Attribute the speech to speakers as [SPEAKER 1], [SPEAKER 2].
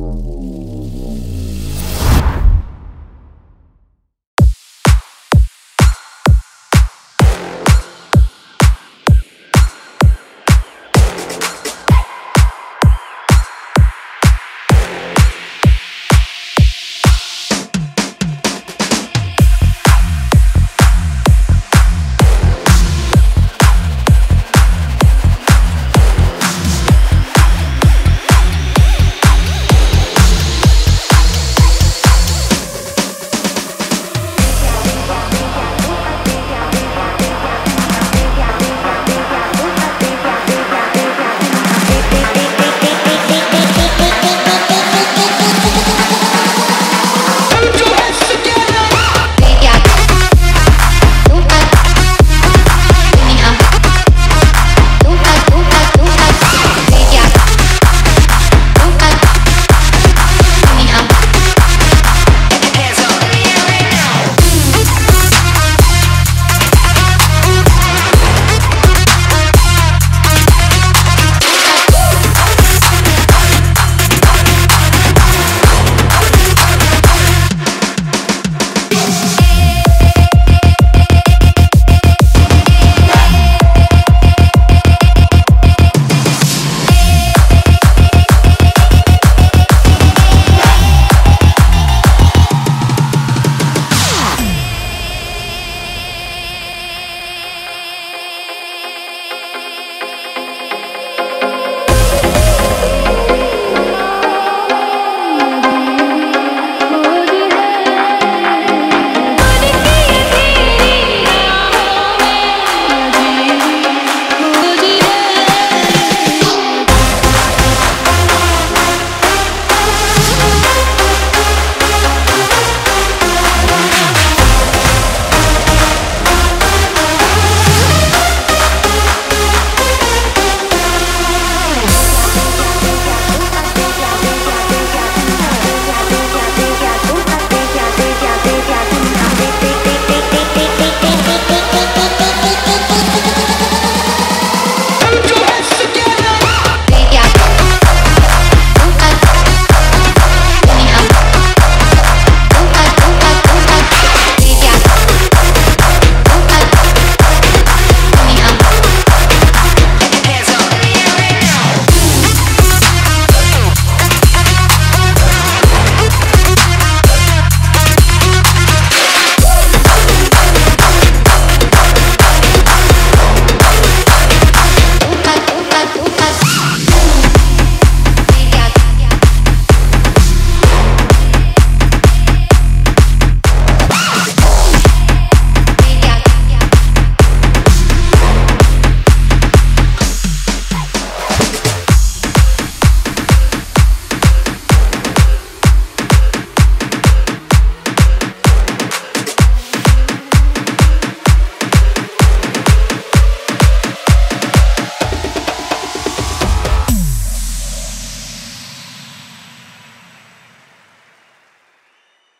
[SPEAKER 1] Mm-hmm.